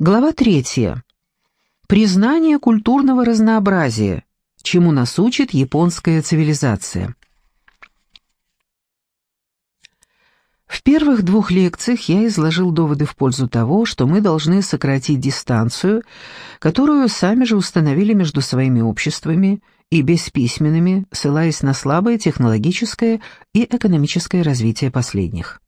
Глава третья. Признание культурного разнообразия, чему нас учит японская цивилизация. В первых двух лекциях я изложил доводы в пользу того, что мы должны сократить дистанцию, которую сами же установили между своими обществами и бесписьменными, ссылаясь на слабое технологическое и экономическое развитие последних.